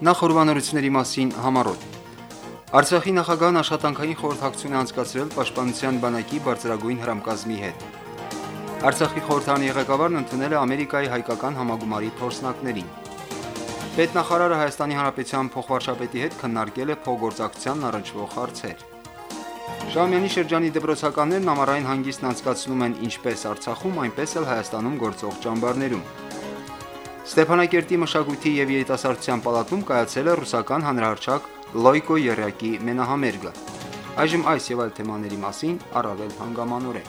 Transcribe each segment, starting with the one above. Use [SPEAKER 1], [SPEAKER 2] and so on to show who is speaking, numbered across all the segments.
[SPEAKER 1] Նախորbanությունների մասին համառոտ Արցախի նախագահն աշխատանքային խորհրդակցություն անցկացրել Պաշտպանության բանակի բարձրագույն հրամկազմի հետ։ Արցախի խորհրդանի ղեկավարն ընդունել է Ամերիկայի հայկական համագումարի փորձնակներին։ Պետնախարարը Հայաստանի Հանրապետության փոխվարչապետի հետ քննարկել է փոխգործակցությանն առնչվող հարցեր։ Շահումյանի շրջանի դպրոցականներն ամառային հանգիստն անցկացնում են ինչպես Արցախում, այնպես էլ Հայաստանում գործող ճամբարներում։ Ստեփանակերտի մշակույթի եւ երիտասարդության պալատում կայացել է ռուսական հանրահռչակ Լոյկո Եռյակի մենահամերգը։ Այժմ այս եւ այլ թեմաների մասին առավել հանգամանորեն։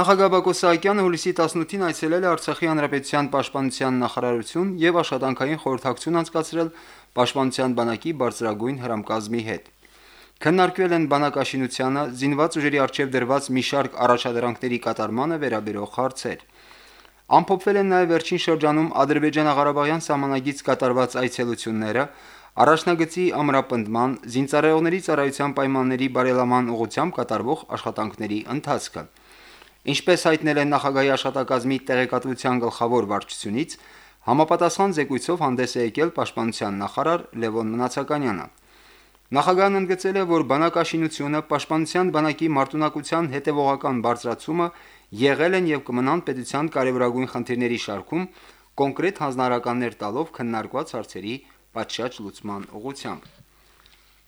[SPEAKER 1] Նախագահ Բակո Սահակյանը հուլիսի 18-ին այցելել է Արցախի հանրապետության պաշտպանության նախարարություն եւ աշխատանքային խորհրդակցություն անցկացրել պաշտպանության բանակի բարձրագույն հրամկազմի հետ։ Քննարկվել են բանակաշինությանը, զինված ուժերի արչև դրված մի շարք առաջադրանքների կատարմանը վերաբերող հարցեր։ Ամփոփվել են նաև վերջին շրջանում Ադրբեջանա-Ղարաբաղյան սահմանագից կատարված այցելությունները, առաջնագծի ամրապնդման, զինծառայողների ծառայության պայմանների բարելաման ուղղությամբ կատարվող աշխատանքների ընթացքը։ Ինչպես հայտնել են նախագահի աշխատակազմի տեղեկատվության գլխավոր վարչությունից, համապատասխան զեկույցով հանդես է եկել պաշտպանության նախարար Լևոն Մնացականյանը։ Նախագահն ընդգծել է, որ բանակաշինությունը, պաշտպանության բանակի մարտունակության հետևողական բարձրացումը եղել են եւ կմնան պետության կարևորագույն խնդիրների շարքում կոնկրետ հանձնարարականներ տալով քննարկված հարցերի պատշաճ լուծման ուղղությամբ։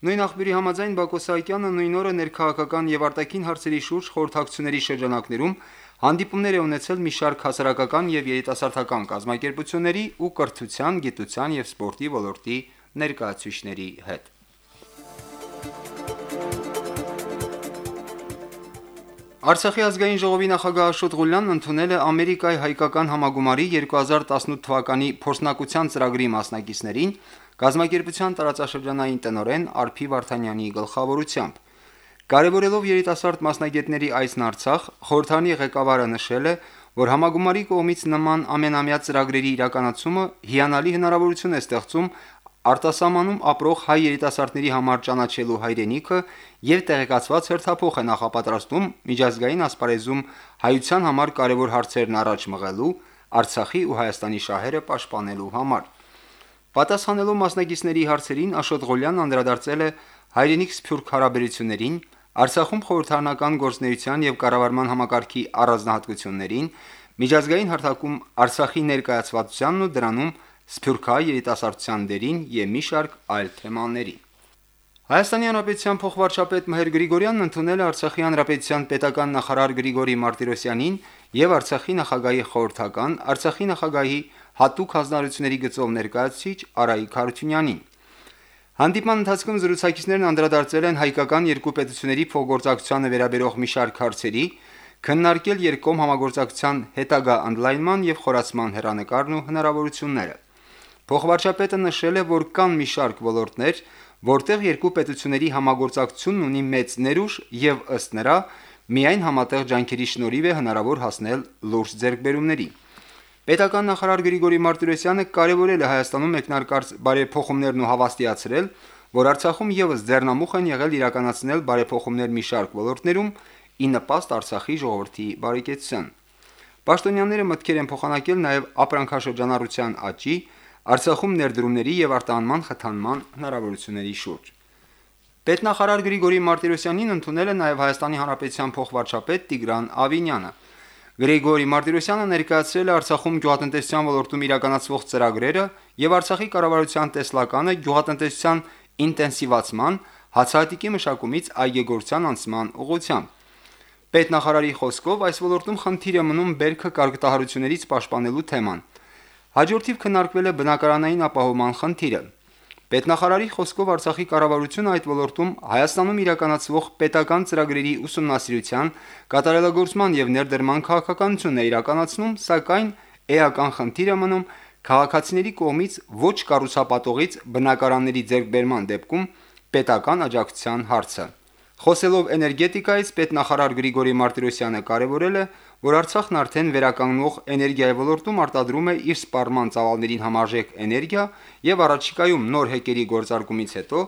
[SPEAKER 1] Նույն աղբյուրի համաձայն Բակո Սահակյանը նույն օրը ներքաղաքական եւ արտաքին հարցերի շուրջ խորհրդակցությունների շրջանակներում հանդիպումներ է ունեցել մի շարք հասարակական եւ երիտասարդական կազմակերպությունների ու կրթության, գիտության եւ սպորտի ոլորտի ներկայացուցիչների հետ։ Արցախի ազգային ժողովի նախագահ Աշոտ Ղուլյանն ընդունել է Ամերիկայի հայկական համագումարի 2018 թվականի փորձնակցության ծրագրի մասնակիցներին գազམ་ակերպության տարածաշրջանային տնօրեն Արփի Վարդանյանի գլխավորությամբ։ Կարևորելով երիտասարդ մասնագետների այսն Արցախ, խորհրդանի ղեկավարը նշել է, որ համագումարի կողմից նման ամենամյա ծրագրերի իրականացումը հիանալի հնարավորություն է ստեղծում արտասահմանում ապրող հայ երիտասարդների համար ճանաչելու հայրենիքը եւ տեղեկացված հերթափոխ է նախապատրաստում միջազգային ասպարեզում հայության համար կարևոր հարցերն առաջ մղելու, Արցախի ու Հայաստանի շահերը պաշտպանելու համար։ Պատասխանելով մասնակիցների հարցերին Աշոտ Ղոլյանն անդրադարձել է հայրենիք սփյուռք հարաբերություններին, Արցախում խորհրդարանական գործնեության եւ կառավարման համակարգի առանձնահատկություններին, միջազգային հարթակում Արցախի ներկայացվածությանն ու դրանում սփյուռքահայ երիտասարդության դերին եւ մի շարք այլ թեմաների։ Հայաստանի Հանրապետության փոխվարչապետ Մհեր Գրիգորյանն ընդունել է Արցախի Հանրապետության պետական նախարար Գրիգորի Մարտիրոսյանին եւ Արցախի նախագահի խորհրդական, Արցախի նախագահի հատուկ հանձնարարությունների գծով ներկայացուցիչ Արայիկ Հարությունյանին։ Հանդիպման ընթացքում զրուցակիցներն անդրադարձել են հայկական երկու պետությունների փոխգործակցությանը վերաբերող մի շարք հարցերի, քննարկել երկկողմ համագործակցության հետագա ընդլայնման եւ խորացման հերանեկարն ու հնարավորությունները։ Փոխվարչապետը նշել է, որ կան մի շարք ոլորտներ, որտեղ երկու պետությունների համագործակցությունն ունի մեծ ներուժ եւ ըստ նրա միայն համատեղ ջանքերի շնորհիվ է հնարավոր հասնել լուրջ ձեռքբերումների։ Պետական նախարար Գրիգորի Մարտիրոսյանը կարևորել է Հայաստանում մեկնարկած բարեփոխումներն ու հավաստիացրել, որ Արցախում եւս ձեռնամուխ են եղել իրականացնել բարեփոխումներ մի շարք ոլորտներում՝ ի նպաստ Արցախի ժողովրդի բարեկեցության։ Պաշտոնյաները մտքեր են փոխանակել նաև ապրանքաշրջանառության աճի, Արցախում ներդրումների եւ արտահանման խթանման հնարավորությունների շուրջ։ Պետնախարար Գրիգորի Մարտիրոսյանին ընդունել է նաև Հայաստանի Հանրապետության փոխվարչապետ Տիգրան Ավինյանը։ Գրիգորի Մարտիրոսյանը ներկայացրել է Արցախում գյուղատնտեսության ոլորտում իրականացվող ծրագրերը եւ Արցախի կառավարության տեսլականը գյուղատնտեսության ինտենսիվացման, հացահատիկի մշակումից այգեգործության անցման ուղղությամբ։ Պետնախարարի խոսքով այս ոլորտում խնդիրը մնում բերքը կարգտահարություններից պաշտպանելու թեման։ Հաջորդիվ քննարկվել է բնակարանային ապահովման խնդիրը։ Պետնախարարի խոսքով Արցախի կառավարությունը այդ ոլորտում Հայաստանում իրականացվող պետական ծրագրերի ուսումնասիրության, կատարելագործման եւ ներդրման քաղաքականությունն է իրականացնում, սակայն էական խնդիրը մնում քաղաքացիների կողմից ոչ կառուցապատողից բնակարանների ձեռքբերման դեպքում պետական աջակցության հարցը։ Խոսելով էներգետիկայից պետնախարար Գրիգորի Մարտիրոսյանը կարևորել է, որ Արցախն արդեն վերականգնող էներգիայի ոլորտում արտադրում է իր սպառման ծավալներին համարժեք էներգիա եւ առաջիկայում նոր հեկերի գործարկումից հետո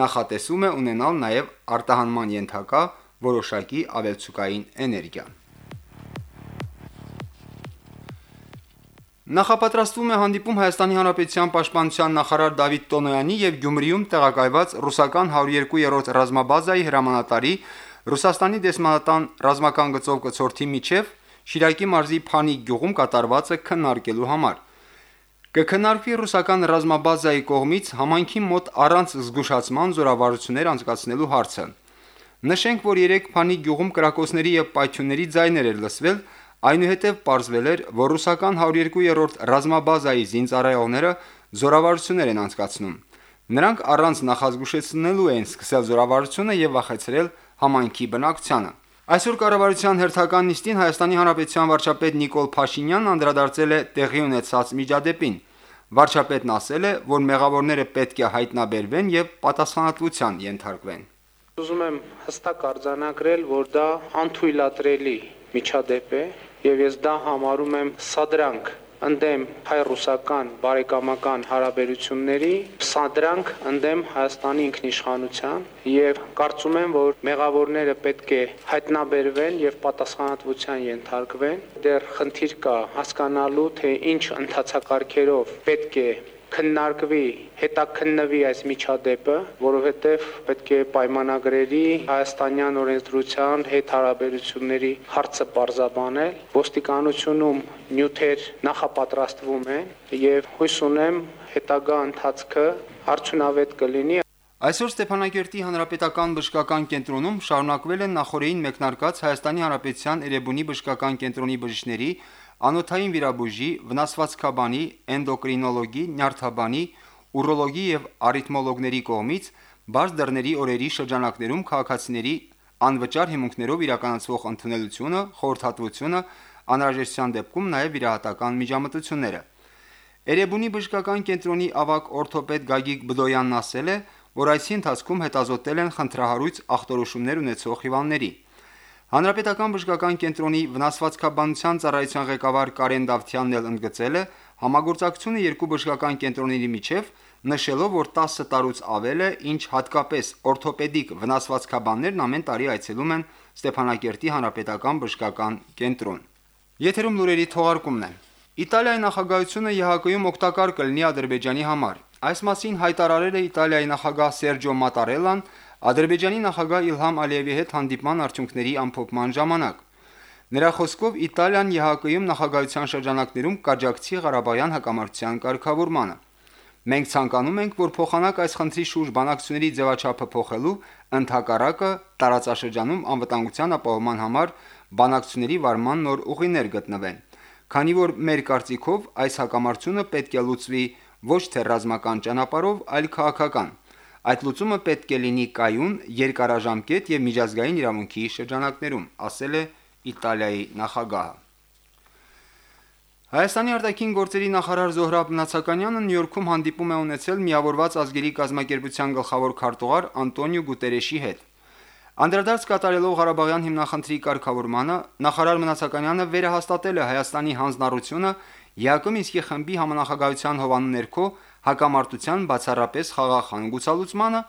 [SPEAKER 1] նախատեսում է ունենալ նաեւ արտահանման ենթակա որոշակի ավելցուկային էներգիա։ Նախապատրաստվում է հանդիպում Հայաստանի Հանրապետության պաշտպանության նախարար Դավիթ Տոնոյանի եւ Գյումրիում տեղակայված ռուսական 102-րդ ռազմաբազայի հրամանատարի Ռուսաստանի դեսպանատան ռազմական գծով կցորդի միջև Շիրակի մարզի Փանի գյուղում կատարվածը քննարկելու համար։ Կքննարկվի ռուսական ռազմաբազայի կողմից համայնքի մոտ առանց զգուշացման զորավարություններ անցկացնելու հարցը։ Նշենք, որ երեք Փանի գյուղում կրակոցների եւ պայթյունների ձայներ էր լսվել, այնուհետև պարզվել էր, որ ռուսական 102-րդ ռազմաբազայի զինծառայողները զորավարություններ են անցկացնում։ Նրանք առանց նախազգուշացնելու էին սկսել զորավարությունը եւ վախեցրել համայնքի բնակչությանը։ Այսօր կառավարության հերթական նիստին Հայաստանի Հանրապետության վարչապետ Նիկոլ Փաշինյանն անդրադարձել է տեղի ունեցած միջադեպին։ Վարչապետն ասել է, որ մեղավորները պետք է հայտնաբերվեն եւ պատասխանատվության ենթարկվեն։
[SPEAKER 2] Ուզում եմ հստակ արձանագրել, որ դա անթույլատրելի միջադեպ է եւ ես դա համարում եմ սադրանք ընդդեմ հայ-ռուսական բարեկամական հարաբերությունների, սադրանք ընդդեմ Հայաստանի ինքնիշխանության եւ կարծում եմ, որ մեղավորները պետք է հայտնաբերվեն եւ պատասխանատվության ենթարկվեն։ Դեռ խնդիր կա հասկանալու, թե ինչ ընթացակարգերով պետք է քննարկվի, հետաքննվի այս միջադեպը, որովհետև պետք է պայմանագրերի հայաստանյան օրենսդրության հետ հարաբերությունների հարցը բարձաբանել։ Ոստիկանությունում նյութեր նախապատրաստվում են եւ հույս ունեմ հետագա ընթացքը արդյունավետ կլինի։
[SPEAKER 1] Այսօր Ստեփանակերտի հանրապետական բժշկական կենտրոնում շարունակվել են նախորդին մեկնարկած Հայաստանի Հանրապետության Էրեբունի բժշկական կենտրոնի բժիշկների անոթային վիրաբույժի, վնասվածքաբանի, էնդոկրինոլոգի, նյարդաբանի, ուրոլոգի եւ արիթմոլոգների կողմից բաց դռների օրերի շրջանակներում քաղաքացիների անվճար հիմունքներով իրականացվող ընդունելությունը, խորհրդատվությունը, անհրաժեշտության դեպքում նաեւ վիրահատական միջամտությունները։ Էրեբունի բժշկական կենտրոնի ավակ օրթոպեդ Գագիկ Բդոյանն ասել է, որ այսի ընթացքում հետազոտել են խնդրահարույց ախտորոշումներ ունեցող հիվանդների։ Հանրապետական բժշկական կենտրոնի վնասվածքաբանության ծառայության ղեկավար Կարեն Դավթյանն էլ ընդգծել է համագործակցությունը երկու բժշկական կենտրոնների միջև, նշելով, որ 10 տարուց ավել է, ինչ հատկապես օրթոպեդիկ վնասվածքաբաններն ամեն տարի այցելում են Ստեփանակերտի հանրապետական բժշկական կենտրոն։ Եթերում լուրերի թողարկումն է։ Իտալիայի նախագահությունը ԵՀԿ-ում օգտակար կլինի Ադրբեջանի համար։ Այս մասին հայտարարել է Իտալիայի նախագահ Սերջո Մատարելան Ադրբեջանի նախագահ Իլհամ Ալիևի հետ հանդիպման արդյունքների ամփոփման ժամանակ։ Նրա խոսքով Իտալիան ԵՀԿ-ում նախագահության շրջանակներում կաջակցի Ղարաբաղյան հակամարտության կարգավորմանը։ Մենք ցանկանում ենք, որ փոխանակ այս խնդրի շուրջ բանակցությունների ձևաչափը փոխելու ընդհակառակը տարածաշրջանում անվտանգության ապահովման համար բանակցությունների վարման նոր ուղիներ գտնվեն։ Քանի որ մեր կարծիքով այս հակամարտությունը պետք է լուծվի ոչ թե ռազմական ճանապարհով, այլ քաղաքական Այդ լուծումը պետք է լինի կայուն, երկարաժամկետ եւ միջազգային իրավունքի շրջանակներում, ասել է Իտալիայի նախագահը։ Հայաստանի արտաքին գործերի նախարար Զոհրաբ Նացականյանը Նյու-Յորքում հանդիպում է ունեցել Միավորված ազգերի կազմակերպության գլխավոր քարտուղար Անտոնիո Գուտերեշի հետ։ Անդրադարձ կատարելով Ղարաբաղյան հիմնախնդրի կարգավորմանը, նախարար Մնացականյանը վերահաստատել է Հայաստանի հանձնառությունը ԵԱԿ Մինսկի խմբի համանախագահության հովանու ներքո հակամարտության բացառապես խաղաղ հանգուցալուծմանը,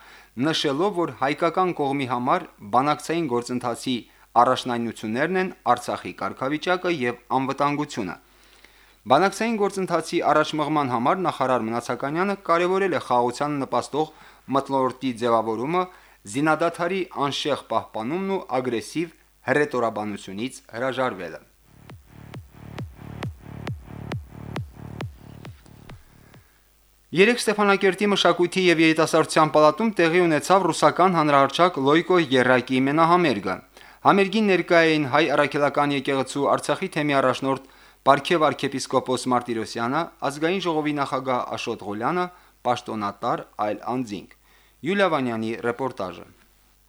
[SPEAKER 1] նշելով, որ հայկական կողմի համար բանակցային գործընթացի առաջնայնություններն են Արցախի կարգավիճակը եւ անվտանգությունը։ Բանակցային գործընթացի առաջմղման համար նախարար Մնացականյանը կարևորել է խաղաղության նպաստող մտնորդի ձևավորումը, զինադադարի անշեղ պահպանումն ու ագրեսիվ հռետորաբանությունից հրաժարվելը։ Երեք Ստեփանակերտի մշակույթի եւ երիտասարդության պալատում տեղի ունեցավ ռուսական հանրահարչակ Լոյկո Եռակի մենահամերգը։ Համերգին ներկայ էին հայ առաքելական եկեղեցու Արցախի թեմի առաջնորդ Պարքև arczepiskopos Մարտիրոսյանը, ազգային ժողովի նախագահ Աշոտ Ղուլյանը, պաշտոնատար այլ անձինք։ Յուլիա Վանյանի ռեպորտաժը։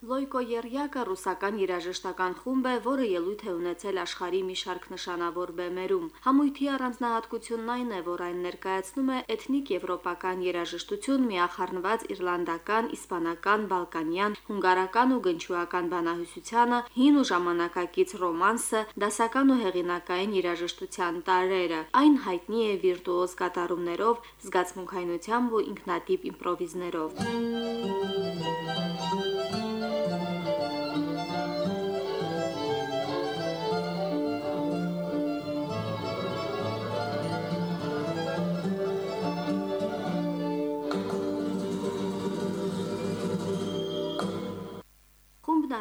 [SPEAKER 3] Լոյկո Եռյակը ռուսական երաժշտական խումբ է, որը ելույթ է ունեցել աշխարհի մի շարք նշանավոր բեմերում։ Համույթի առանձնահատկությունն այն է, որ այն ներկայացնում է էթնիկ եվրոպական երաժշտություն միախառնված իռլանդական, իսպանական, բալկանյան, հունգարական ու գնչուական բանահյուսությանը, հին ու ժամանակակից ռոմանսը, դասական ու հեղինակային երաժշտության տարրերը։ Այն հայտնի է վիրտուոզ կատարումներով, զգացմունքայնությամբ ու ինքնատիպ իմպրովիզներով։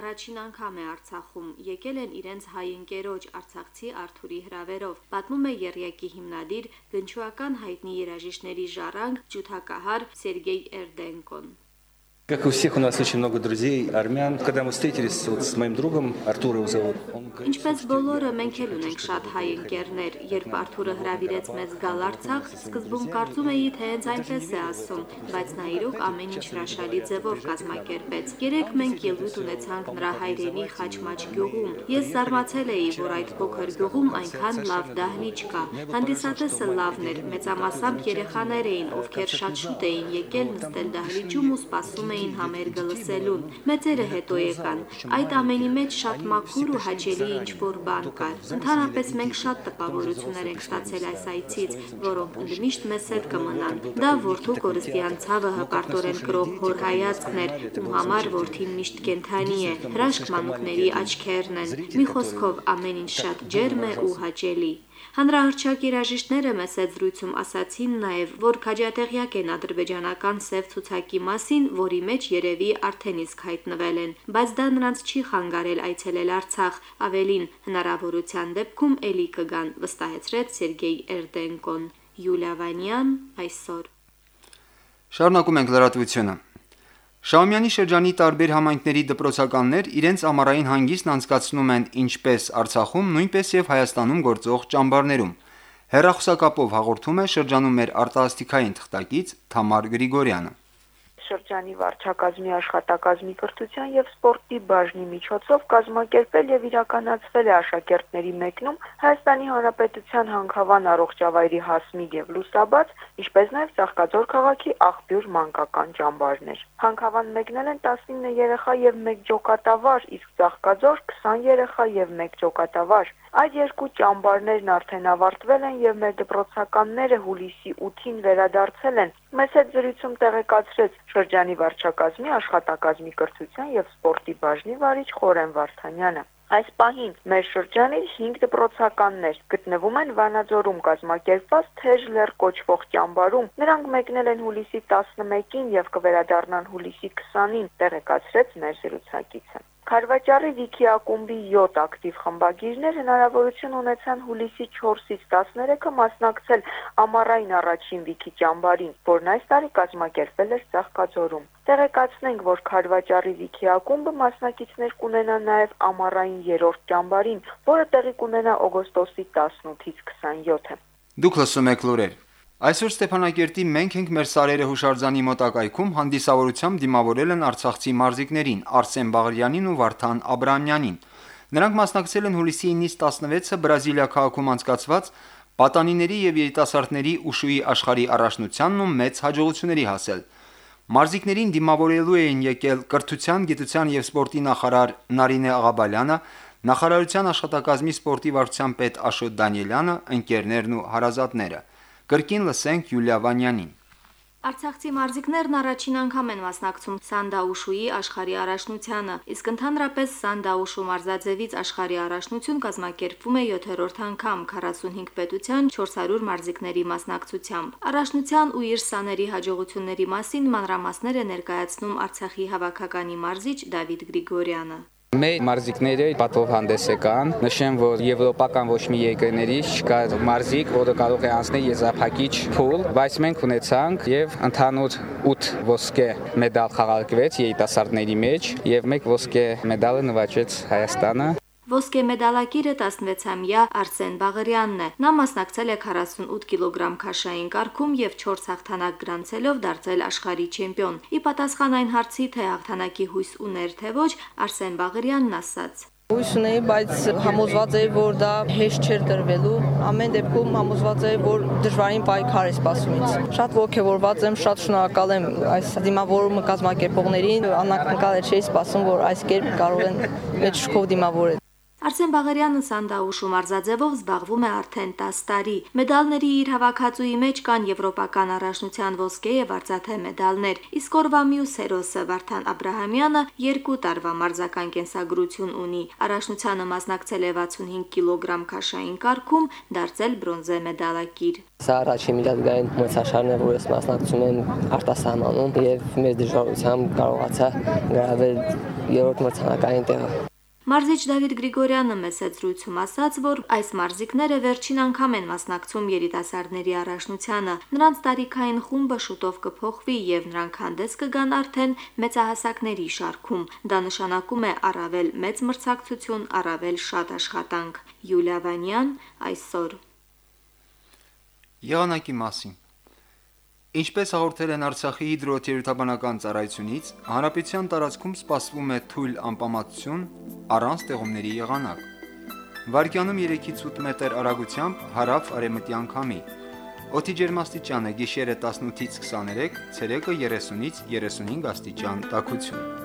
[SPEAKER 3] առաջին անգամ է Արցախում։ Եկել են իրենց հայ ընկերոջ Արցախցի Արթուրի հրավերով։ Պատմում է Երյակի հիմնադիր գնչուական հայտնի երաժիշտների ժառանգ ջութակահար Սերգեյ Էրդենկոն։
[SPEAKER 4] Как у всех у нас очень много друзей армян. Когда мы встретились вот с моим другом, Артур его зовут, он
[SPEAKER 3] Ինչպես բոլորը մենք էլ ունենք շատ հայ ընկերներ, երբ Արթուրը հրավիրեց մեզ գալ Արցախ, սկզբում կարծում էի, թե հենց այնպես է ասում, բայց նա իրոք ամեն ինչ հրաշալի ձևով կազմակերպեց։ Երեք մենք ելույթ ունեցանք նրա հայրենի Խաչմաչ գյուղում։ Ես զարմացել էի, որ այդ փոքր գյուղում այնքան լավ դահլիճ կա։ Հանդիսատեսը լավն էր, մեծամասամբ երեխաներ էին, ովքեր շատ շուտ էին եկել նստել դահլիճում ու սպասում էին համերգը լսելուն։ Մեծերը հետո եկան։ Այդ ամենի մեջ շատ մաքուր ու հաճելի ինչ-որ բան կար։ Ընդհանրապես մենք շատ տպավորություններ ենք ստացել այս այցից, որոնք ընդմիշտ մեզ հետ կմնան։ Դա որդու կորստյան ցավը հպարտորեն կրող հոր հայացքն էր, ում համար որդին միշտ կենթանի է։ Հրաշք մանուկների աչքերն են։ Մի խոսքով ամեն ինչ շատ ջերմ է ու հաճելի։ Հանրահրճակ երաժիշտները մեծ զրույցում ասացին նաև, որ քաջատեղյակ են ադրբեջանական սև ցուցակի մասին, որի մեջ երևի արդեն իսկ հայտնվել են, բայց դա նրանց չի խանգարել այցելել Արցախ, ավելին հնարավորության դեպքում ելի կգան, վստահեցրեց Սերգեյ Էրդենկոն։ Յուլիա Վանյան այսօր
[SPEAKER 1] Շարունակում ենք լրատվությունը։ Շահումյանի շրջանի տարբեր համայնքների դպրոցականներ իրենց ամառային հանգիստն անցկացնում են ինչպես Արցախում, նույնպես եւ Հայաստանում գործող ճամբարներում։ Հերախոսակապով հաղորդում է շրջանում մեր արտասթիկային թղթակից Թամար Գրիգորյանը
[SPEAKER 5] շրջանի վարչակազմի աշխատակազմի կրթության եւ սպորտի բաժնի միջոցով կազմակերպել եւ իրականացվել է աշակերտների մեկնում Հայաստանի Հանրապետության Հանքավան առողջավայրի հասմիկ եւ լուսաբաց, ինչպես նաեւ Սաղկաձոր քաղաքի աղբյուր մանկական ճամբարներ։ Հանքավան մեկնել են 19 երեխա եւ 1 ջոկատավար, իսկ Սաղկաձոր 20 երեխա եւ 1 ջոկատավար։ Այդ երկու ճամբարներն արդեն ավարտվել են եւ մեր դպրոցականները հուլիսի 8-ին վերադարձել են։ Մեծ հետ զրույցում տեղեկացրեց շրջանի վարչակազմի աշխատակազմի կրթության եւ սպորտի բաժնի վարիչ Խորեն Վարդանյանը։ Այս պահին մեր շրջանի 5 դպրոցականներ գտնվում են Վանաձորում կազմակերպված Թեժ լեր կոչվող ճամբարում։ Նրանք մեկնել են հուլիսի 11-ին եւ կվերադառնան հուլիսի 20-ին, տեղեկացրեց մեր զրուցակիցը։ Խարվաճարի Վիքի ակումբի 7 ակտիվ խմբագիրներ հնարավորություն ունեցան հուլիսի 4-ից 13-ը մասնակցել ամառային առաջին Վիքի ճամբարին, որն այս տարի կազմակերպվել էր Ծաղկաձորում։ Տեղեկացնենք, որ Խարվաճարի Վիքի ակումբը մասնակիցներ կունենա նաև ամառային 3-րդ ճամբարին, որը տեղի կունենա օգոստոսի 18-ից 27-ը։
[SPEAKER 1] Դուք լսում եք լուրեր։ Այսօր Ստեփանակերտի մենք ենք մեր սարերը հուշարձանի մոտակայքում հանդիսավորությամբ դիմավորել են արցախցի մարզիկներին Արսեն Բաղարյանին ու Վարդան Աբրամյանին։ Նրանք մասնակցել են հուլիսի 9-ից 16-ը Բրազիլիա քաղաքում անցկացված պատանիների եւ երիտասարդների ուշուի աշխարհի առաջնությանն ու մեծ հաջողությունների հասել։ Մարզիկներին դիմավորելու էին եկել կրթության, գիտության եւ սպորտի նախարար Նարինե Աղաբալյանը, նախարարության աշխատակազմի սպորտի վարչության պետ Աշոտ Դանիելյանը, ընկերներն ու հարազատները։ Կրկին լսենք Յուլիա Վանյանին։
[SPEAKER 3] Արցախցի մարզիկներն առաջին անգամ են մասնակցում Սանդաուշուի աշխարհի առաջնությանը, իսկ ընդհանրապես Սանդաուշու մարզաձևից աշխարհի առաջնություն կազմակերպվում է 7-րդ անգամ 45 պետության 400 մարզիկների մասնակցությամբ։ Առաջնության ու իր սաների հաջողությունների մասին մանրամասներ է ներկայացնում Արցախի հավաքականի մարզիչ Դավիթ Գրիգորյանը։
[SPEAKER 6] Մեր մարզիկները պատվով հանդես եկան։ Նշեմ, որ եվրոպական ոչ մի երկրներից չկա մարզիկ, որը կարող է անցնել եզրափակիչ փուլ, բայց մենք ունեցանք եւ ընդհանուր 8 ոսկե մեդալ խաղարկվեց երիտասարդների մեջ եւ մեկ ոսկե մեդալը նվաճեց Հայաստանը։
[SPEAKER 3] Ոսկե մեդալակիրը 16-ամյա Արսեն Բաղարյանն է։ Նա մասնակցել է 48 կիլոգրամ քաշային կարգում եւ 4 հաղթանակ գրանցելով դարձել աշխարհի չեմպիոն։ Ի պատասխան այն հարցի, թե հաղթանակի հույս ուներ թե ոչ, Արսեն Բաղարյանն ասաց.
[SPEAKER 7] Հույս ունեի, բայց համոզված էի, որ դա հեշտ չէր տրվելու։ Ամեն դեպքում համոզված էի, որ դժվարին պայքար է սպասում ինձ։ Շատ ողջավորված եմ, շատ շնորհակալ եմ այս դիմավորումը կազմակերպողներին։ Անակնկալ չէի սպասում, որ այս կերպ կարող են մեծ շքով դիմավորել։
[SPEAKER 3] Արսեն Բաղարյանը Սանդաուշու մարզաձևով զբաղվում է արդեն 10 տարի։ Մեդալների իր հավաքածուի մեջ կան եվրոպական առաջնության ոսկե եւ արծաթե մեդալներ, իսկ օրվա մյուս հերոսը Վարդան Աբ รา համյանը երկու տարվա մարզական կենսագրություն ունի։ Առաջնությանը մասնակցել է 65 կիլոգրամ քաշային կարգում, դարձել բրոնզե մեդալակիր։
[SPEAKER 8] Սա առաջին միջազգային մրցաշարն է, որ ես մասնակցում եմ արտասահմանում եւ մեծ դժվարությամբ կարողացա գրավել երրորդ մրցանակային տեղը։
[SPEAKER 3] Մարզիչ Դավիթ Գրիգորյանը մեծ զրույցում ասաց, որ այս մարզիկները վերջին անգամ են մասնակցում երիտասարդների առաջնությանը։ Նրանց տարիքային խումբը շուտով կփոխվի եւ նրանք հանդես կգան արդեն մեծահասակների շարքում։ Դա նշանակում է առավել մեծ մրցակցություն, առավել շատ աշխատանք։ Յուլիա Վանյան այսօր
[SPEAKER 1] Եղանակի մասին Ինչպես հաղորդել են Արցախի հիդրոթերապանական ծառայությունից, հանրապետության տարածքում սպասվում է թույլ անպամատություն առանց տեղումների եղանակ։ Վարկյանում 3-ից 8 մետր արագությամբ հարավ արևմտյան քամի։ Օդի ջերմաստիճանը գիշերը 18-ից 23, ցերեկը 30-ից 35 աստիճան տաքություն։